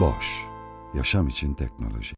Boş, yaşam için teknoloji.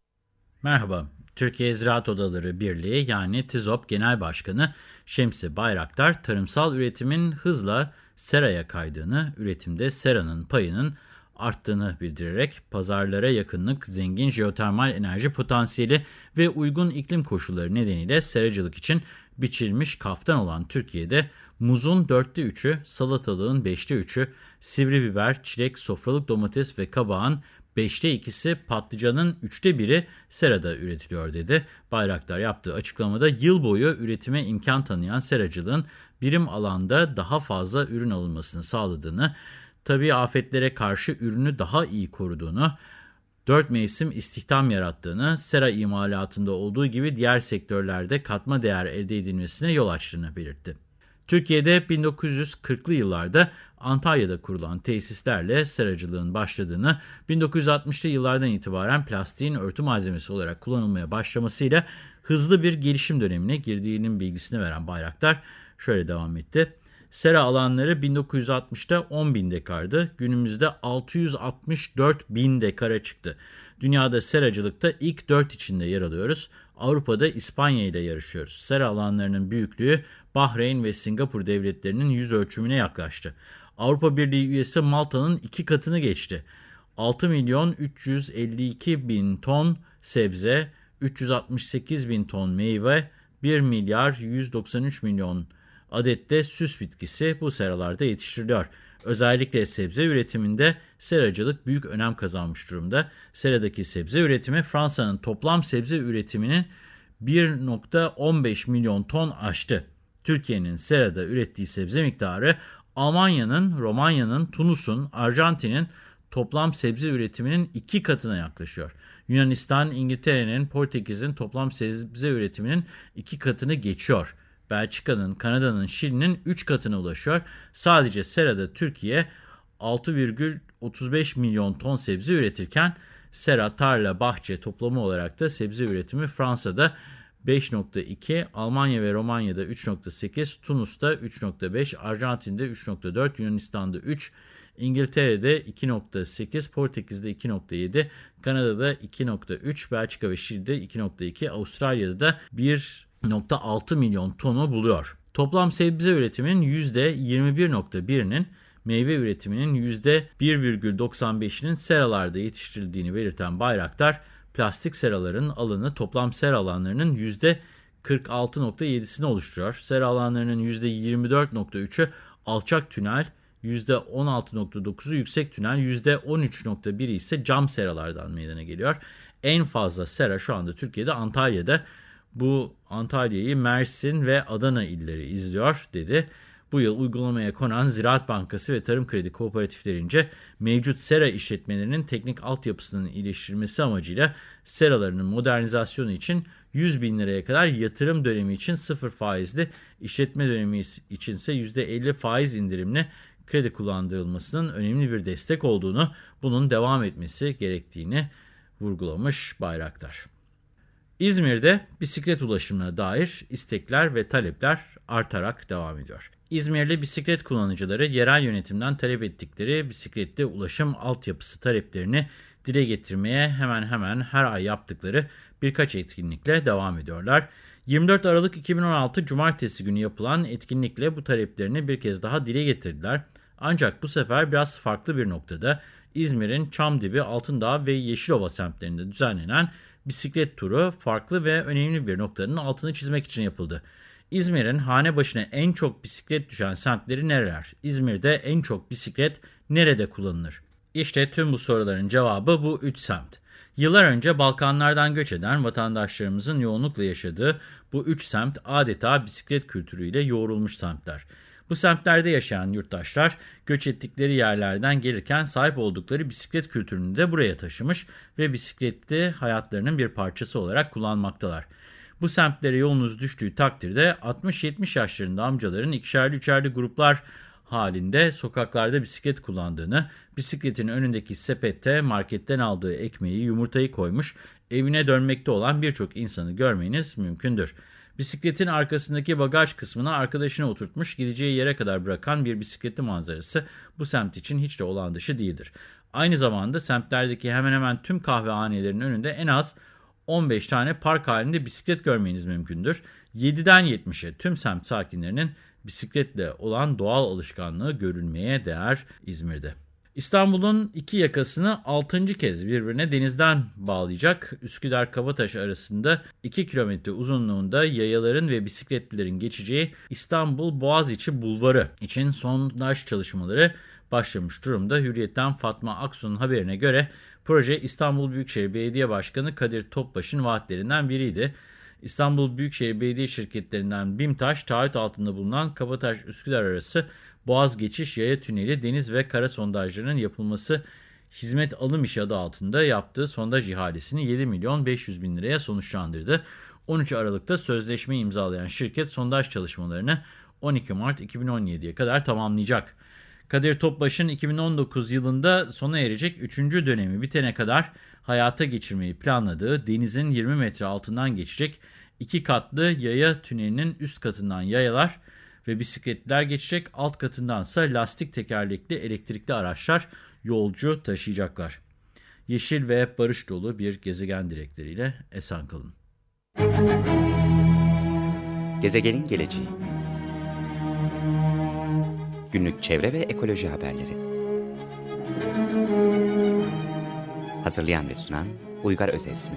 Merhaba, Türkiye Ziraat Odaları Birliği yani TİZOP Genel Başkanı Şemsi Bayraktar, tarımsal üretimin hızla seraya kaydığını, üretimde seranın payının arttığını bildirerek pazarlara yakınlık, zengin jeotermal enerji potansiyeli ve uygun iklim koşulları nedeniyle seracılık için biçilmiş kaftan olan Türkiye'de muzun dörtte üçü, salatalığın beşte üçü, sivri biber, çilek, sofralık domates ve kabağın beşte ikisi, patlıcanın üçte biri serada üretiliyor dedi. Bayraktar yaptığı açıklamada yıl boyu üretime imkan tanıyan seracılığın birim alanda daha fazla ürün alınmasını sağladığını, tabii afetlere karşı ürünü daha iyi koruduğunu, dört mevsim istihdam yarattığını, sera imalatında olduğu gibi diğer sektörlerde katma değer elde edilmesine yol açtığını belirtti. Türkiye'de 1940'lı yıllarda Antalya'da kurulan tesislerle seracılığın başladığını, 1960'lı yıllardan itibaren plastiğin örtü malzemesi olarak kullanılmaya başlamasıyla hızlı bir gelişim dönemine girdiğinin bilgisini veren Bayraktar şöyle devam etti. Sera alanları 1960'da 10 bin dekardı. Günümüzde 664 bin dekara çıktı. Dünyada seracılıkta ilk 4 içinde yer alıyoruz. Avrupa'da İspanya ile yarışıyoruz. Sera alanlarının büyüklüğü Bahreyn ve Singapur devletlerinin yüz ölçümüne yaklaştı. Avrupa Birliği üyesi Malta'nın iki katını geçti. 6 milyon 352 bin ton sebze, 368 bin ton meyve, 1 milyar 193 milyon adette süs bitkisi bu seralarda yetiştiriliyor. Özellikle sebze üretiminde seracılık büyük önem kazanmış durumda. Seradaki sebze üretimi Fransa'nın toplam sebze üretiminin 1.15 milyon ton aştı. Türkiye'nin serada ürettiği sebze miktarı Almanya'nın, Romanya'nın, Tunus'un, Arjantin'in toplam sebze üretiminin iki katına yaklaşıyor. Yunanistan, İngiltere'nin, Portekiz'in toplam sebze üretiminin iki katını geçiyor. Belçika'nın, Kanada'nın, Şili'nin 3 katına ulaşıyor. Sadece serada Türkiye 6,35 milyon ton sebze üretirken sera, tarla, bahçe toplamı olarak da sebze üretimi Fransa'da 5.2, Almanya ve Romanya'da 3.8, Tunus'ta 3.5, Arjantin'de 3.4, Yunanistan'da 3, İngiltere'de 2.8, Portekiz'de 2.7, Kanada'da 2.3, Belçika ve Şili'de 2.2, Avustralya'da da 1.6 milyon tonu buluyor. Toplam sebze üretiminin %21.1'inin meyve üretiminin %1,95'inin seralarda yetiştirildiğini belirten Bayraktar, plastik seraların alanı toplam sera alanlarının %46.7'sini oluşturuyor. Sera alanlarının %24.3'ü alçak tünel, %16.9'u yüksek tünel, %13.1'i ise cam seralardan meydana geliyor. En fazla sera şu anda Türkiye'de Antalya'da. Bu Antalya'yı Mersin ve Adana illeri izliyor dedi. Bu yıl uygulamaya konan Ziraat Bankası ve Tarım Kredi Kooperatiflerince mevcut sera işletmelerinin teknik altyapısının iyileştirilmesi amacıyla seralarının modernizasyonu için 100 bin liraya kadar yatırım dönemi için sıfır faizli, işletme dönemi için ise %50 faiz indirimli kredi kullandırılmasının önemli bir destek olduğunu, bunun devam etmesi gerektiğini vurgulamış Bayraktar. İzmir'de bisiklet ulaşımına dair istekler ve talepler artarak devam ediyor. İzmirli bisiklet kullanıcıları yerel yönetimden talep ettikleri bisikletli ulaşım altyapısı taleplerini dile getirmeye hemen hemen her ay yaptıkları birkaç etkinlikle devam ediyorlar. 24 Aralık 2016 Cumartesi günü yapılan etkinlikle bu taleplerini bir kez daha dile getirdiler. Ancak bu sefer biraz farklı bir noktada İzmir'in Çamdibi, Altındağ ve Yeşilova semtlerinde düzenlenen bisiklet turu farklı ve önemli bir noktanın altını çizmek için yapıldı. İzmir'in hane başına en çok bisiklet düşen semtleri nereler? İzmir'de en çok bisiklet nerede kullanılır? İşte tüm bu soruların cevabı bu üç semt. Yıllar önce Balkanlardan göç eden vatandaşlarımızın yoğunlukla yaşadığı bu üç semt adeta bisiklet kültürüyle yoğrulmuş semtler. Bu semtlerde yaşayan yurttaşlar göç ettikleri yerlerden gelirken sahip oldukları bisiklet kültürünü de buraya taşımış ve bisikleti hayatlarının bir parçası olarak kullanmaktalar. Bu semtlere yolunuz düştüğü takdirde 60-70 yaşlarında amcaların ikişerli üçerli gruplar halinde sokaklarda bisiklet kullandığını, bisikletin önündeki sepette marketten aldığı ekmeği, yumurtayı koymuş, evine dönmekte olan birçok insanı görmeniz mümkündür. Bisikletin arkasındaki bagaj kısmına arkadaşını oturtmuş gideceği yere kadar bırakan bir bisikletli manzarası bu semt için hiç de olan dışı değildir. Aynı zamanda semtlerdeki hemen hemen tüm kahvehanelerin önünde en az 15 tane park halinde bisiklet görmeniz mümkündür. 7'den 70'e tüm semt sakinlerinin bisikletle olan doğal alışkanlığı görülmeye değer İzmir'de. İstanbul'un iki yakasını 6. kez birbirine denizden bağlayacak Üsküdar-Kabataş arasında 2 kilometre uzunluğunda yayaların ve bisikletlilerin geçeceği İstanbul Boğaziçi Bulvarı için sondaj çalışmaları başlamış durumda. Hürriyet'ten Fatma Aksu'nun haberine göre proje İstanbul Büyükşehir Belediye Başkanı Kadir Topbaş'ın vaatlerinden biriydi. İstanbul Büyükşehir Belediye Şirketlerinden BİMTAŞ taahhüt altında bulunan Kabataş-Üsküdar arası Boğaz Geçiş Yaya Tüneli deniz ve kara sondajlarının yapılması hizmet alım işi adı altında yaptığı sondaj ihalesini 7 milyon 500 bin liraya sonuçlandırdı. 13 Aralık'ta sözleşme imzalayan şirket sondaj çalışmalarını 12 Mart 2017'ye kadar tamamlayacak. Kadir Topbaş'ın 2019 yılında sona erecek 3. dönemi bitene kadar hayata geçirmeyi planladığı denizin 20 metre altından geçecek iki katlı yaya tünelinin üst katından yayalar ve bisikletler geçecek, alt katındansa lastik tekerlekli elektrikli araçlar yolcu taşıyacaklar. Yeşil ve barış dolu bir gezegen dilekleriyle esen kalın. Gezegenin geleceği Günlük çevre ve ekoloji haberleri Hazırlayan ve sunan Uygar Özesmi